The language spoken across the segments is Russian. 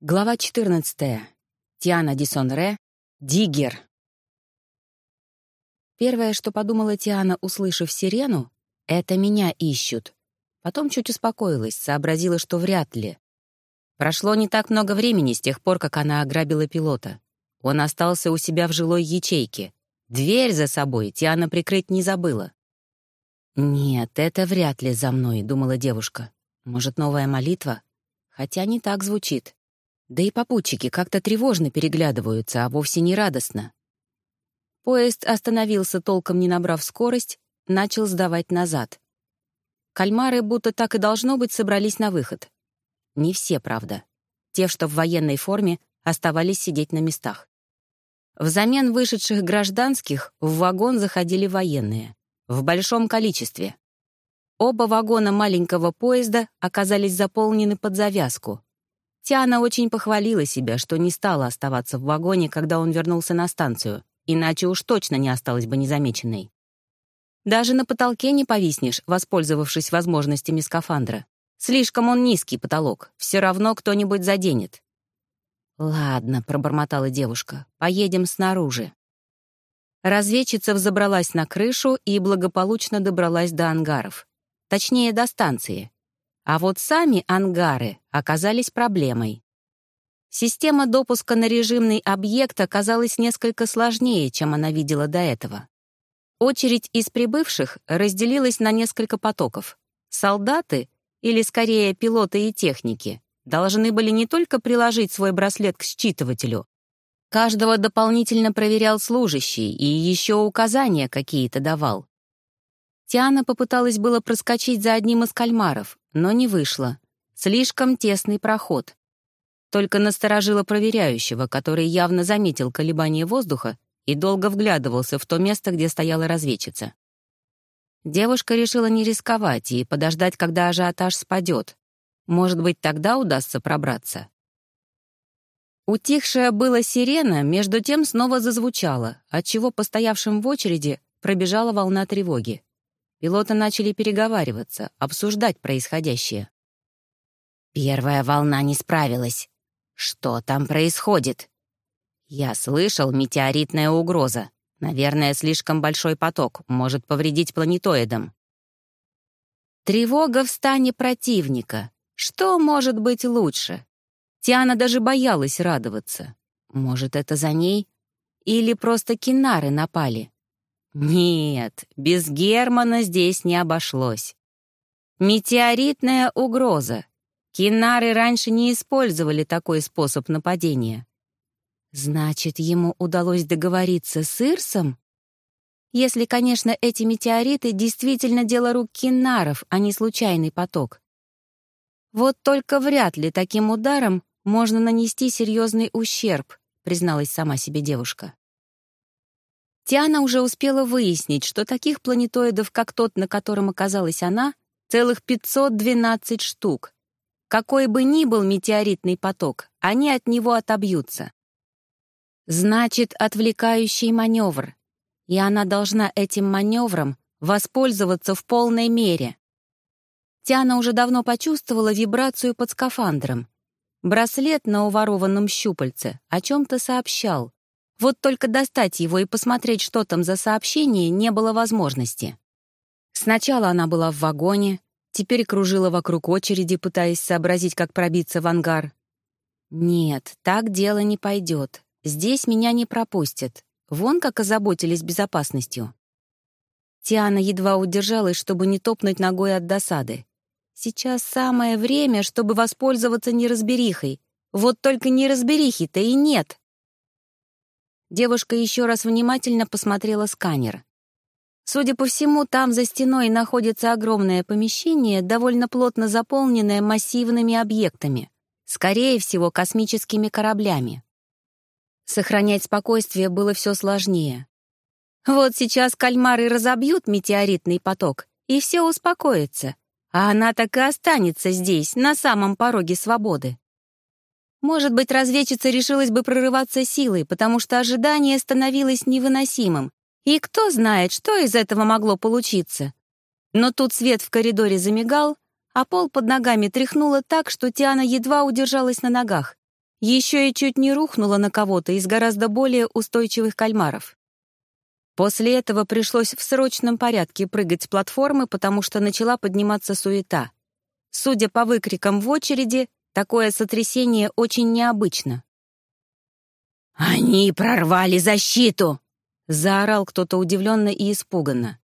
Глава 14. Тиана Дисонре. Диггер. Первое, что подумала Тиана, услышав сирену, это меня ищут. Потом чуть успокоилась, сообразила, что вряд ли. Прошло не так много времени с тех пор, как она ограбила пилота. Он остался у себя в жилой ячейке. Дверь за собой Тиана прикрыть не забыла. «Нет, это вряд ли за мной», — думала девушка. «Может, новая молитва?» Хотя не так звучит. Да и попутчики как-то тревожно переглядываются, а вовсе не радостно. Поезд остановился, толком не набрав скорость, начал сдавать назад. Кальмары, будто так и должно быть, собрались на выход. Не все, правда. Те, что в военной форме, оставались сидеть на местах. Взамен вышедших гражданских в вагон заходили военные. В большом количестве. Оба вагона маленького поезда оказались заполнены под завязку. Тиана очень похвалила себя, что не стала оставаться в вагоне, когда он вернулся на станцию, иначе уж точно не осталась бы незамеченной. Даже на потолке не повиснешь, воспользовавшись возможностями скафандра. Слишком он низкий потолок, все равно кто-нибудь заденет. «Ладно», — пробормотала девушка, — «поедем снаружи». Разведчица взобралась на крышу и благополучно добралась до ангаров. Точнее, до станции. А вот сами ангары оказались проблемой. Система допуска на режимный объект оказалась несколько сложнее, чем она видела до этого. Очередь из прибывших разделилась на несколько потоков. Солдаты, или скорее пилоты и техники, должны были не только приложить свой браслет к считывателю, каждого дополнительно проверял служащий и еще указания какие-то давал. Тиана попыталась было проскочить за одним из кальмаров, но не вышло. Слишком тесный проход. Только насторожила проверяющего, который явно заметил колебание воздуха и долго вглядывался в то место, где стояла разведчица. Девушка решила не рисковать и подождать, когда ажиотаж спадет. Может быть, тогда удастся пробраться. Утихшая была сирена, между тем снова зазвучала, отчего постоявшим в очереди пробежала волна тревоги. Пилоты начали переговариваться, обсуждать происходящее. Первая волна не справилась. Что там происходит? Я слышал метеоритная угроза. Наверное, слишком большой поток может повредить планетоидам. Тревога в стане противника. Что может быть лучше? Тиана даже боялась радоваться. Может, это за ней? Или просто кинары напали? Нет, без Германа здесь не обошлось. Метеоритная угроза. Кинары раньше не использовали такой способ нападения. Значит, ему удалось договориться с Ирсом? Если, конечно, эти метеориты действительно дело рук кинаров, а не случайный поток. Вот только вряд ли таким ударом можно нанести серьезный ущерб, призналась сама себе девушка. Тиана уже успела выяснить, что таких планетоидов, как тот, на котором оказалась она, целых 512 штук. Какой бы ни был метеоритный поток, они от него отобьются. Значит, отвлекающий маневр. И она должна этим маневром воспользоваться в полной мере. Тиана уже давно почувствовала вибрацию под скафандром. Браслет на уворованном щупальце о чем-то сообщал. Вот только достать его и посмотреть, что там за сообщение, не было возможности. Сначала она была в вагоне, теперь кружила вокруг очереди, пытаясь сообразить, как пробиться в ангар. Нет, так дело не пойдет. Здесь меня не пропустят. Вон как озаботились безопасностью. Тиана едва удержалась, чтобы не топнуть ногой от досады. Сейчас самое время, чтобы воспользоваться неразберихой. Вот только неразберихи-то и нет. Девушка еще раз внимательно посмотрела сканер. Судя по всему, там за стеной находится огромное помещение, довольно плотно заполненное массивными объектами, скорее всего, космическими кораблями. Сохранять спокойствие было все сложнее. Вот сейчас кальмары разобьют метеоритный поток, и все успокоится, а она так и останется здесь, на самом пороге свободы. Может быть, разведчица решилась бы прорываться силой, потому что ожидание становилось невыносимым. И кто знает, что из этого могло получиться. Но тут свет в коридоре замигал, а пол под ногами тряхнуло так, что Тиана едва удержалась на ногах. еще и чуть не рухнула на кого-то из гораздо более устойчивых кальмаров. После этого пришлось в срочном порядке прыгать с платформы, потому что начала подниматься суета. Судя по выкрикам в очереди, такое сотрясение очень необычно. «Они прорвали защиту!» — заорал кто-то удивленно и испуганно.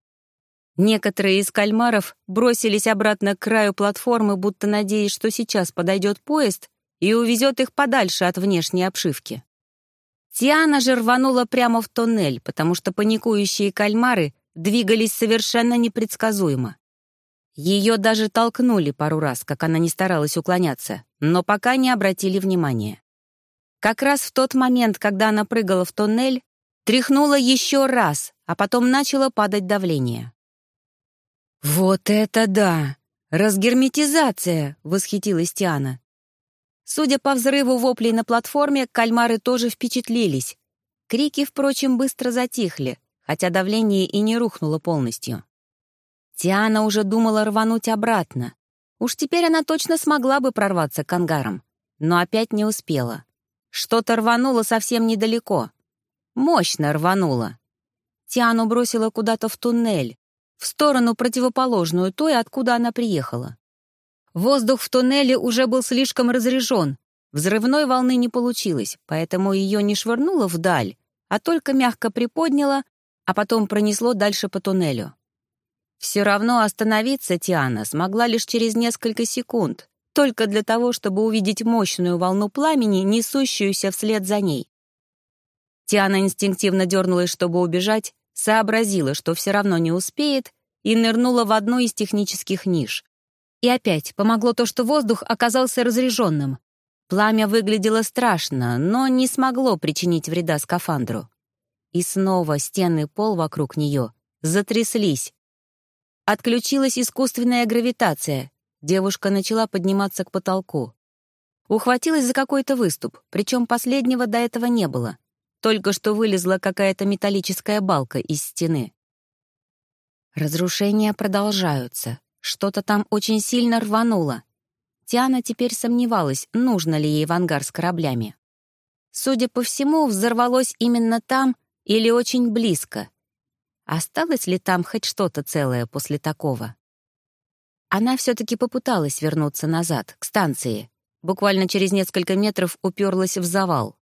Некоторые из кальмаров бросились обратно к краю платформы, будто надеясь, что сейчас подойдет поезд и увезет их подальше от внешней обшивки. Тиана же рванула прямо в тоннель, потому что паникующие кальмары двигались совершенно непредсказуемо. Ее даже толкнули пару раз, как она не старалась уклоняться, но пока не обратили внимания. Как раз в тот момент, когда она прыгала в тоннель, тряхнула еще раз, а потом начало падать давление. «Вот это да! Разгерметизация!» — восхитилась Тиана. Судя по взрыву воплей на платформе, кальмары тоже впечатлились. Крики, впрочем, быстро затихли, хотя давление и не рухнуло полностью. Тиана уже думала рвануть обратно. Уж теперь она точно смогла бы прорваться к ангарам, но опять не успела. Что-то рвануло совсем недалеко. Мощно рвануло. Тиану бросила куда-то в туннель, в сторону противоположную той, откуда она приехала. Воздух в туннеле уже был слишком разряжен. Взрывной волны не получилось, поэтому ее не швырнуло вдаль, а только мягко приподняло, а потом пронесло дальше по туннелю. Все равно остановиться Тиана смогла лишь через несколько секунд, только для того, чтобы увидеть мощную волну пламени, несущуюся вслед за ней. Тиана инстинктивно дернулась, чтобы убежать, сообразила, что все равно не успеет, и нырнула в одну из технических ниш. И опять помогло то, что воздух оказался разряженным. Пламя выглядело страшно, но не смогло причинить вреда скафандру. И снова стены пол вокруг нее затряслись. Отключилась искусственная гравитация. Девушка начала подниматься к потолку. Ухватилась за какой-то выступ, причем последнего до этого не было. Только что вылезла какая-то металлическая балка из стены. Разрушения продолжаются. Что-то там очень сильно рвануло. Тиана теперь сомневалась, нужно ли ей в ангар с кораблями. Судя по всему, взорвалось именно там или очень близко. Осталось ли там хоть что-то целое после такого? Она все-таки попыталась вернуться назад, к станции. Буквально через несколько метров уперлась в завал.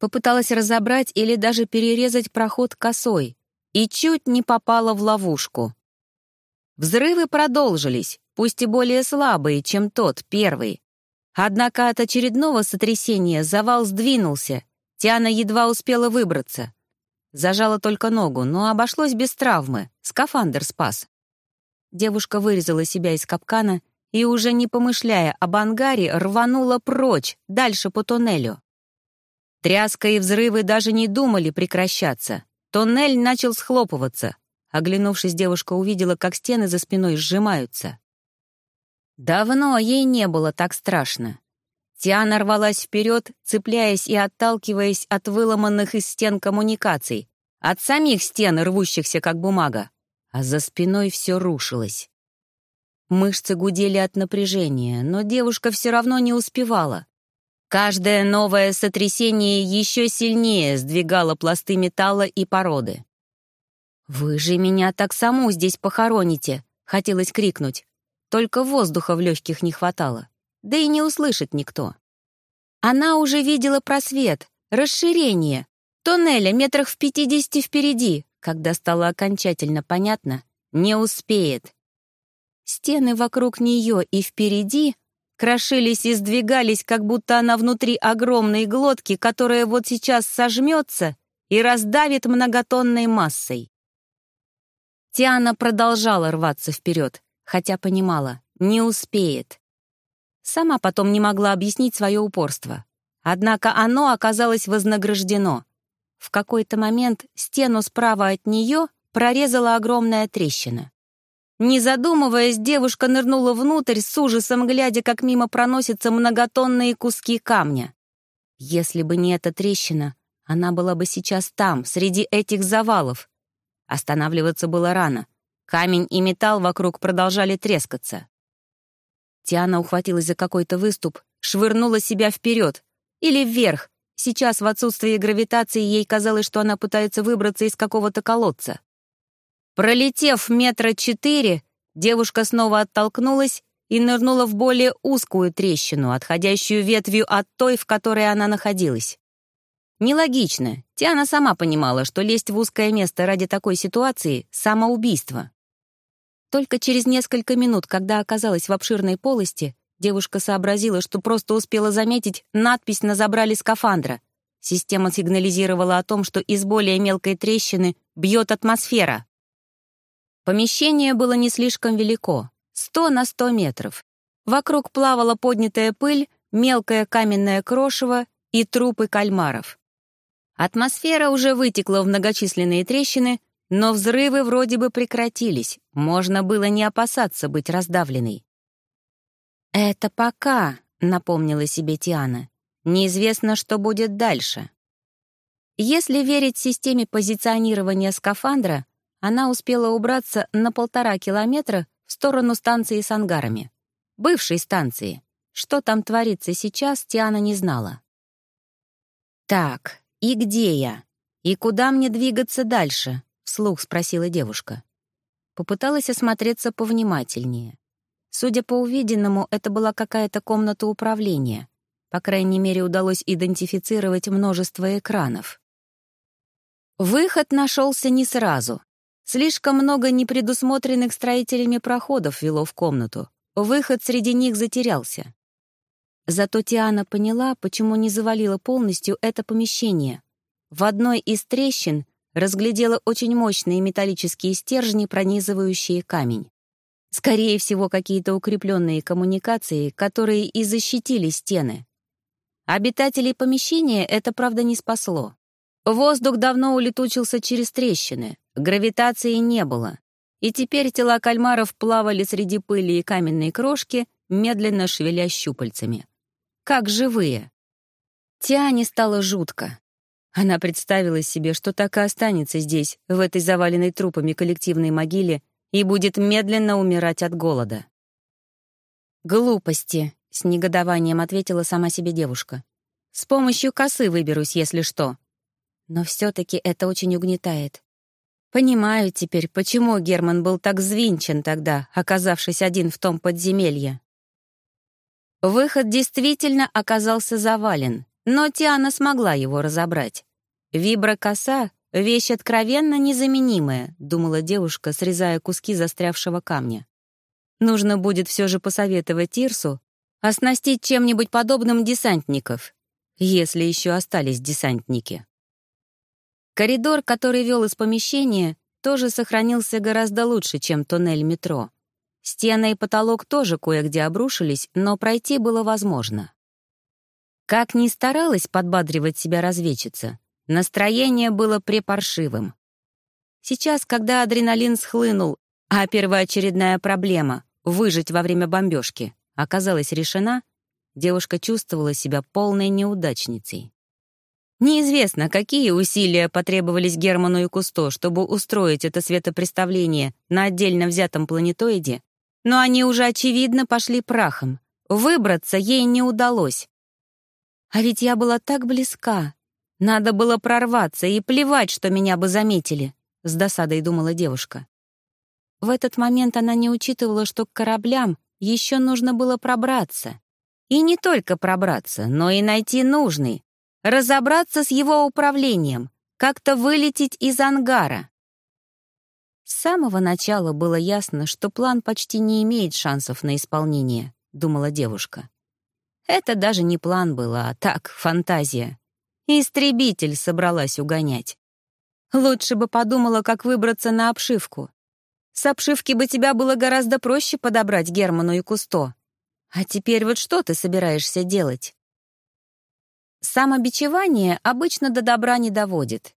Попыталась разобрать или даже перерезать проход косой и чуть не попала в ловушку. Взрывы продолжились, пусть и более слабые, чем тот, первый. Однако от очередного сотрясения завал сдвинулся. Тиана едва успела выбраться. Зажала только ногу, но обошлось без травмы. Скафандр спас. Девушка вырезала себя из капкана и, уже не помышляя об ангаре, рванула прочь, дальше по туннелю. Тряска и взрывы даже не думали прекращаться. Туннель начал схлопываться. Оглянувшись, девушка увидела, как стены за спиной сжимаются. Давно ей не было так страшно. Тиана рвалась вперед, цепляясь и отталкиваясь от выломанных из стен коммуникаций, от самих стен, рвущихся как бумага, а за спиной все рушилось. Мышцы гудели от напряжения, но девушка все равно не успевала. Каждое новое сотрясение еще сильнее сдвигало пласты металла и породы. «Вы же меня так саму здесь похороните!» — хотелось крикнуть. Только воздуха в легких не хватало. Да и не услышит никто. Она уже видела просвет, расширение, тоннеля метрах в пятидесяти впереди, когда стало окончательно понятно, не успеет. Стены вокруг нее и впереди крошились и сдвигались, как будто она внутри огромной глотки, которая вот сейчас сожмется и раздавит многотонной массой. Тиана продолжала рваться вперед, хотя понимала, не успеет. Сама потом не могла объяснить свое упорство. Однако оно оказалось вознаграждено. В какой-то момент стену справа от нее прорезала огромная трещина. Не задумываясь, девушка нырнула внутрь, с ужасом глядя, как мимо проносятся многотонные куски камня. Если бы не эта трещина, она была бы сейчас там, среди этих завалов, Останавливаться было рано. Камень и металл вокруг продолжали трескаться. Тиана ухватилась за какой-то выступ, швырнула себя вперед, Или вверх. Сейчас в отсутствии гравитации ей казалось, что она пытается выбраться из какого-то колодца. Пролетев метра четыре, девушка снова оттолкнулась и нырнула в более узкую трещину, отходящую ветвью от той, в которой она находилась. Нелогично. Тиана сама понимала, что лезть в узкое место ради такой ситуации — самоубийство. Только через несколько минут, когда оказалась в обширной полости, девушка сообразила, что просто успела заметить надпись на забрале скафандра. Система сигнализировала о том, что из более мелкой трещины бьет атмосфера. Помещение было не слишком велико — 100 на 100 метров. Вокруг плавала поднятая пыль, мелкое каменное крошево и трупы кальмаров. Атмосфера уже вытекла в многочисленные трещины, но взрывы вроде бы прекратились, можно было не опасаться быть раздавленной. «Это пока», — напомнила себе Тиана. «Неизвестно, что будет дальше». Если верить системе позиционирования скафандра, она успела убраться на полтора километра в сторону станции с ангарами. Бывшей станции. Что там творится сейчас, Тиана не знала. «Так, и где я? И куда мне двигаться дальше?» — вслух спросила девушка. Попыталась осмотреться повнимательнее. Судя по увиденному, это была какая-то комната управления. По крайней мере, удалось идентифицировать множество экранов. Выход нашелся не сразу. Слишком много непредусмотренных строителями проходов вело в комнату. Выход среди них затерялся. Зато Тиана поняла, почему не завалила полностью это помещение. В одной из трещин разглядела очень мощные металлические стержни, пронизывающие камень. Скорее всего, какие-то укрепленные коммуникации, которые и защитили стены. Обитателей помещения это, правда, не спасло. Воздух давно улетучился через трещины, гравитации не было. И теперь тела кальмаров плавали среди пыли и каменной крошки, медленно шевеля щупальцами как живые. Тиане стало жутко. Она представила себе, что так и останется здесь, в этой заваленной трупами коллективной могиле, и будет медленно умирать от голода. «Глупости», — с негодованием ответила сама себе девушка. «С помощью косы выберусь, если что». Но все таки это очень угнетает. Понимаю теперь, почему Герман был так взвинчен тогда, оказавшись один в том подземелье. Выход действительно оказался завален, но Тиана смогла его разобрать. Виброкоса — вещь откровенно незаменимая, думала девушка, срезая куски застрявшего камня. Нужно будет все же посоветовать Тирсу оснастить чем-нибудь подобным десантников, если еще остались десантники. Коридор, который вел из помещения, тоже сохранился гораздо лучше, чем туннель метро. Стены и потолок тоже кое-где обрушились, но пройти было возможно. Как ни старалась подбадривать себя разведчица, настроение было препаршивым. Сейчас, когда адреналин схлынул, а первоочередная проблема — выжить во время бомбежки — оказалась решена, девушка чувствовала себя полной неудачницей. Неизвестно, какие усилия потребовались Герману и Кусто, чтобы устроить это светопреставление на отдельно взятом планетоиде, но они уже, очевидно, пошли прахом. Выбраться ей не удалось. А ведь я была так близка. Надо было прорваться и плевать, что меня бы заметили, — с досадой думала девушка. В этот момент она не учитывала, что к кораблям еще нужно было пробраться. И не только пробраться, но и найти нужный, разобраться с его управлением, как-то вылететь из ангара. С самого начала было ясно, что план почти не имеет шансов на исполнение, думала девушка. Это даже не план был, а так, фантазия. Истребитель собралась угонять. Лучше бы подумала, как выбраться на обшивку. С обшивки бы тебя было гораздо проще подобрать Герману и Кусто. А теперь вот что ты собираешься делать? Самобичевание обычно до добра не доводит.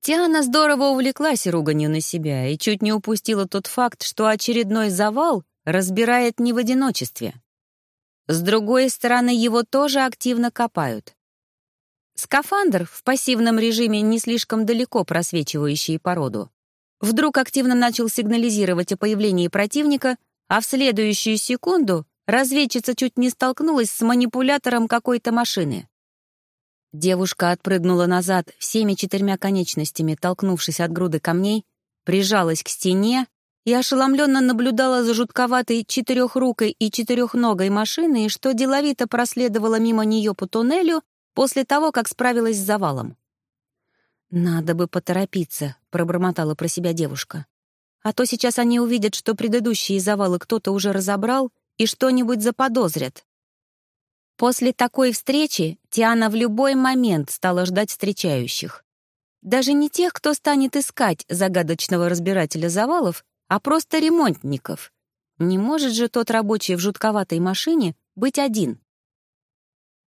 Тиана здорово увлеклась руганью на себя и чуть не упустила тот факт, что очередной завал разбирает не в одиночестве. С другой стороны, его тоже активно копают. Скафандр в пассивном режиме, не слишком далеко просвечивающий породу, вдруг активно начал сигнализировать о появлении противника, а в следующую секунду разведчица чуть не столкнулась с манипулятором какой-то машины. Девушка отпрыгнула назад всеми четырьмя конечностями, толкнувшись от груды камней, прижалась к стене и ошеломленно наблюдала за жутковатой четырехрукой и четырехногой машиной, что деловито проследовала мимо нее по туннелю после того, как справилась с завалом. «Надо бы поторопиться», — пробормотала про себя девушка. «А то сейчас они увидят, что предыдущие завалы кто-то уже разобрал и что-нибудь заподозрят». После такой встречи Тиана в любой момент стала ждать встречающих. Даже не тех, кто станет искать загадочного разбирателя завалов, а просто ремонтников. Не может же тот рабочий в жутковатой машине быть один.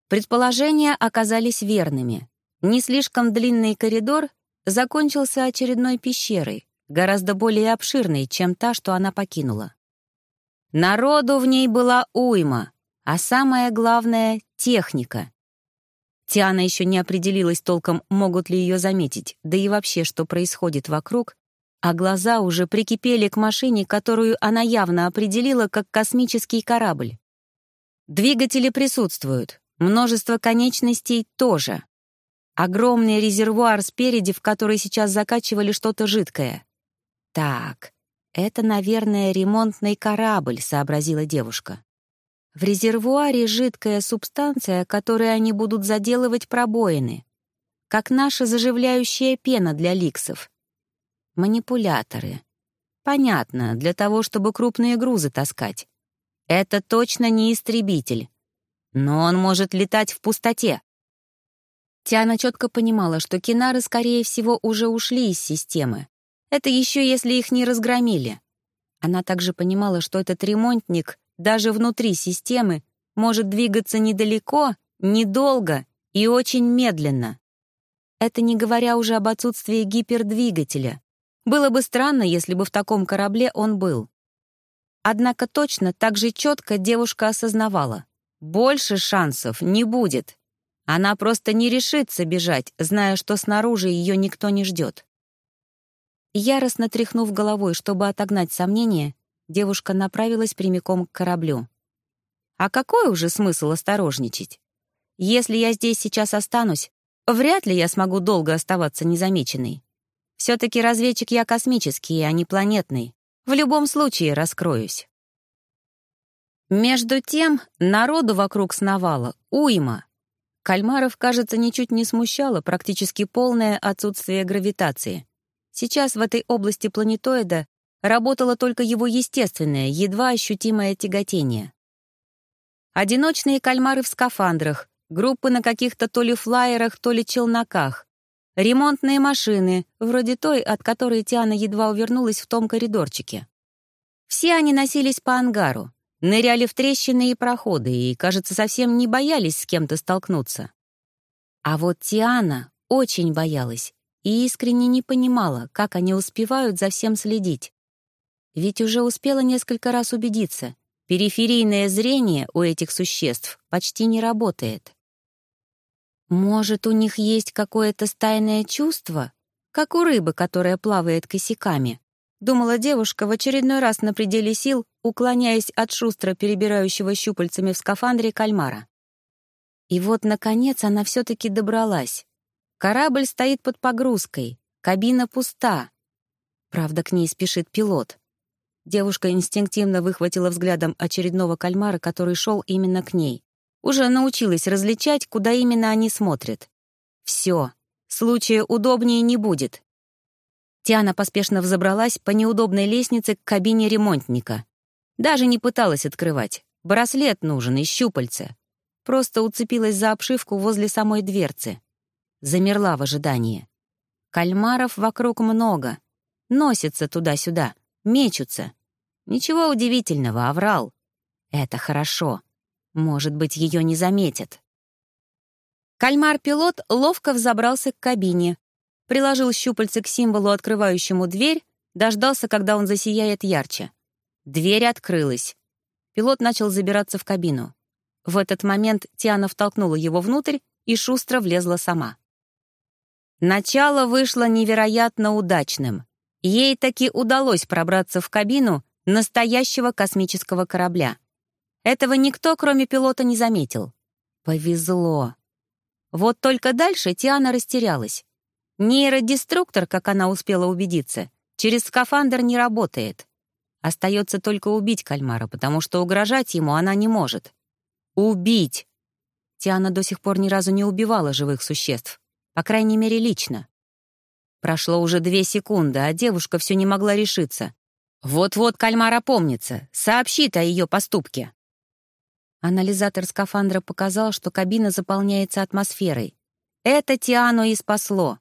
Предположения оказались верными. Не слишком длинный коридор закончился очередной пещерой, гораздо более обширной, чем та, что она покинула. Народу в ней была уйма, а самое главное — техника. Тиана еще не определилась толком, могут ли ее заметить, да и вообще, что происходит вокруг, а глаза уже прикипели к машине, которую она явно определила как космический корабль. Двигатели присутствуют, множество конечностей тоже. Огромный резервуар спереди, в который сейчас закачивали что-то жидкое. «Так, это, наверное, ремонтный корабль», — сообразила девушка. «В резервуаре жидкая субстанция, которой они будут заделывать пробоины, как наша заживляющая пена для ликсов. Манипуляторы. Понятно, для того, чтобы крупные грузы таскать. Это точно не истребитель. Но он может летать в пустоте. Тиана четко понимала, что кинары, скорее всего, уже ушли из системы. Это еще если их не разгромили. Она также понимала, что этот ремонтник даже внутри системы может двигаться недалеко, недолго и очень медленно. Это не говоря уже об отсутствии гипердвигателя. Было бы странно, если бы в таком корабле он был. Однако точно так же четко девушка осознавала. Больше шансов не будет. Она просто не решится бежать, зная, что снаружи ее никто не ждет. Яростно тряхнув головой, чтобы отогнать сомнения, девушка направилась прямиком к кораблю. А какой уже смысл осторожничать? Если я здесь сейчас останусь, вряд ли я смогу долго оставаться незамеченной. Все-таки разведчик я космический, а не планетный. В любом случае раскроюсь. Между тем, народу вокруг сновало уйма. Кальмаров, кажется, ничуть не смущало практически полное отсутствие гравитации. Сейчас в этой области планетоида работало только его естественное, едва ощутимое тяготение. Одиночные кальмары в скафандрах, группы на каких-то то ли флайерах, то ли челноках, ремонтные машины, вроде той, от которой Тиана едва увернулась в том коридорчике. Все они носились по ангару, ныряли в трещины и проходы и, кажется, совсем не боялись с кем-то столкнуться. А вот Тиана очень боялась и искренне не понимала, как они успевают за всем следить. Ведь уже успела несколько раз убедиться, периферийное зрение у этих существ почти не работает. Может, у них есть какое-то стайное чувство, как у рыбы, которая плавает косяками, Думала девушка в очередной раз на пределе сил, уклоняясь от шустро перебирающего щупальцами в скафандре кальмара. И вот, наконец, она все-таки добралась. Корабль стоит под погрузкой, кабина пуста. Правда, к ней спешит пилот. Девушка инстинктивно выхватила взглядом очередного кальмара, который шел именно к ней. Уже научилась различать, куда именно они смотрят. Все, случая удобнее не будет. Тиана поспешно взобралась по неудобной лестнице к кабине ремонтника. Даже не пыталась открывать. Браслет нужен и щупальце. Просто уцепилась за обшивку возле самой дверцы. Замерла в ожидании. Кальмаров вокруг много. Носятся туда-сюда, мечутся. Ничего удивительного, оврал. Это хорошо. Может быть, ее не заметят. Кальмар-пилот ловко взобрался к кабине, приложил щупальце к символу, открывающему дверь, дождался, когда он засияет ярче. Дверь открылась. Пилот начал забираться в кабину. В этот момент Тиана втолкнула его внутрь и шустро влезла сама. Начало вышло невероятно удачным. Ей таки удалось пробраться в кабину настоящего космического корабля. Этого никто, кроме пилота, не заметил. Повезло. Вот только дальше Тиана растерялась. Нейродеструктор, как она успела убедиться, через скафандр не работает. Остается только убить кальмара, потому что угрожать ему она не может. Убить! Тиана до сих пор ни разу не убивала живых существ. По крайней мере, лично. Прошло уже две секунды, а девушка все не могла решиться. Вот-вот кальмар опомнится, сообщит о ее поступке. Анализатор скафандра показал, что кабина заполняется атмосферой. Это Тиану и спасло.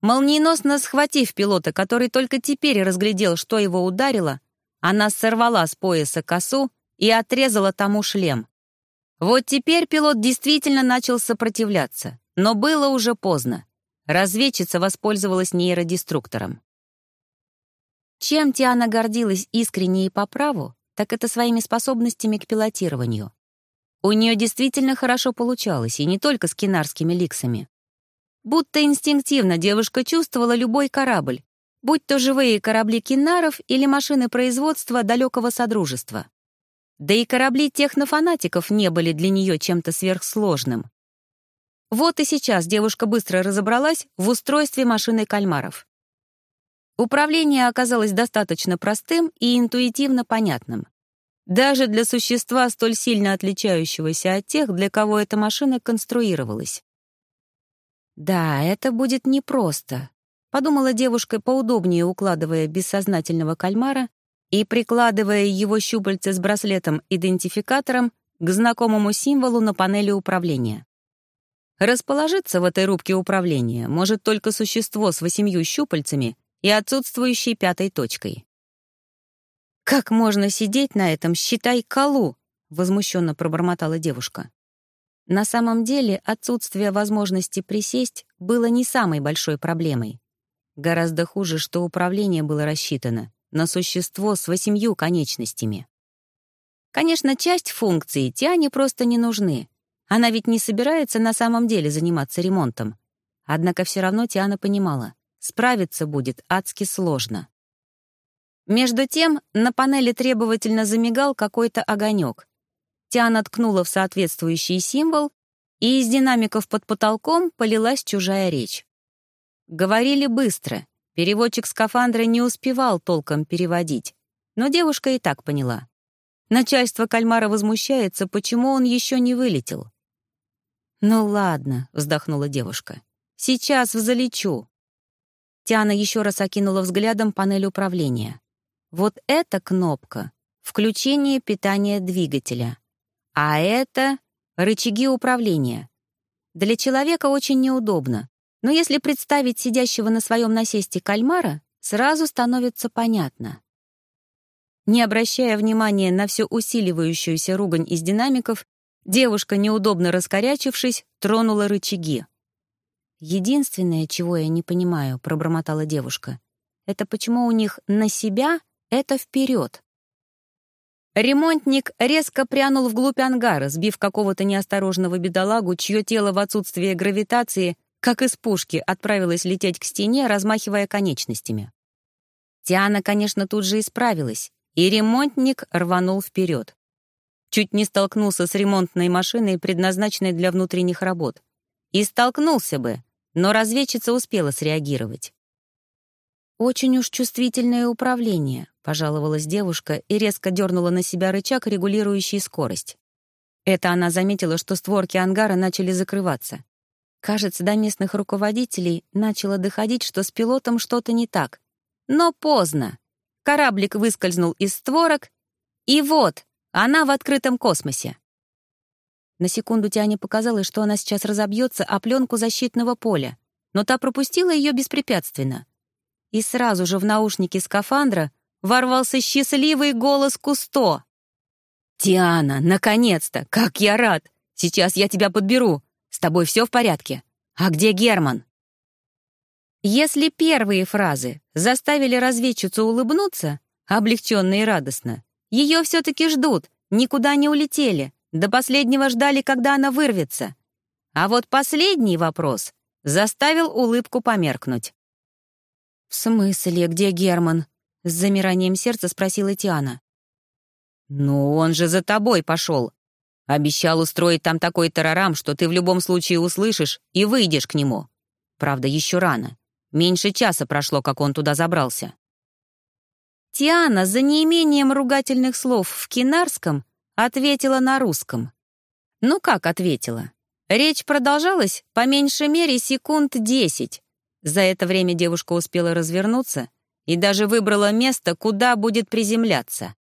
Молниеносно схватив пилота, который только теперь разглядел, что его ударило, она сорвала с пояса косу и отрезала тому шлем. Вот теперь пилот действительно начал сопротивляться, но было уже поздно. Разведчица воспользовалась нейродеструктором. Чем Тиана гордилась искренне и по праву, так это своими способностями к пилотированию. У нее действительно хорошо получалось, и не только с кинарскими ликсами. Будто инстинктивно девушка чувствовала любой корабль, будь то живые корабли кинаров или машины производства далекого содружества. Да и корабли технофанатиков не были для нее чем-то сверхсложным. Вот и сейчас девушка быстро разобралась в устройстве машины кальмаров. Управление оказалось достаточно простым и интуитивно понятным. Даже для существа, столь сильно отличающегося от тех, для кого эта машина конструировалась. «Да, это будет непросто», — подумала девушка, поудобнее укладывая бессознательного кальмара и прикладывая его щупальце с браслетом-идентификатором к знакомому символу на панели управления. Расположиться в этой рубке управления может только существо с восемью щупальцами и отсутствующей пятой точкой. «Как можно сидеть на этом, считай, колу?» — возмущенно пробормотала девушка. На самом деле отсутствие возможности присесть было не самой большой проблемой. Гораздо хуже, что управление было рассчитано на существо с восемью конечностями. Конечно, часть функций Тиане просто не нужны. Она ведь не собирается на самом деле заниматься ремонтом. Однако все равно Тиана понимала, Справиться будет адски сложно. Между тем на панели требовательно замигал какой-то огонек. Тиана ткнула в соответствующий символ, и из динамиков под потолком полилась чужая речь. Говорили быстро, переводчик скафандра не успевал толком переводить, но девушка и так поняла. Начальство кальмара возмущается, почему он еще не вылетел. «Ну ладно», — вздохнула девушка, — «сейчас взлечу». Тиана еще раз окинула взглядом панель управления. Вот эта кнопка — включение питания двигателя. А это — рычаги управления. Для человека очень неудобно, но если представить сидящего на своем насесте кальмара, сразу становится понятно. Не обращая внимания на всю усиливающуюся ругань из динамиков, девушка, неудобно раскорячившись, тронула рычаги. «Единственное, чего я не понимаю», — пробормотала девушка, «это почему у них на себя — это вперед?» Ремонтник резко прянул вглубь ангара, сбив какого-то неосторожного бедолагу, чье тело в отсутствие гравитации, как из пушки, отправилось лететь к стене, размахивая конечностями. Тиана, конечно, тут же исправилась, и ремонтник рванул вперед. Чуть не столкнулся с ремонтной машиной, предназначенной для внутренних работ. И столкнулся бы, но разведчица успела среагировать. «Очень уж чувствительное управление», — пожаловалась девушка и резко дернула на себя рычаг, регулирующий скорость. Это она заметила, что створки ангара начали закрываться. Кажется, до местных руководителей начало доходить, что с пилотом что-то не так. Но поздно. Кораблик выскользнул из створок, и вот, она в открытом космосе. На секунду Тиане показалось, что она сейчас разобьется о пленку защитного поля, но та пропустила ее беспрепятственно. И сразу же в наушнике скафандра ворвался счастливый голос Кусто. «Тиана, наконец-то! Как я рад! Сейчас я тебя подберу! С тобой все в порядке? А где Герман?» Если первые фразы заставили разведчицу улыбнуться, облегченно и радостно, ее все-таки ждут, никуда не улетели, до последнего ждали, когда она вырвется. А вот последний вопрос заставил улыбку померкнуть. «В смысле, где Герман?» — с замиранием сердца спросила Тиана. «Ну, он же за тобой пошел. Обещал устроить там такой тарарам, что ты в любом случае услышишь и выйдешь к нему. Правда, еще рано. Меньше часа прошло, как он туда забрался. Тиана за неимением ругательных слов в кинарском ответила на русском. Ну как ответила? Речь продолжалась по меньшей мере секунд десять. За это время девушка успела развернуться и даже выбрала место, куда будет приземляться.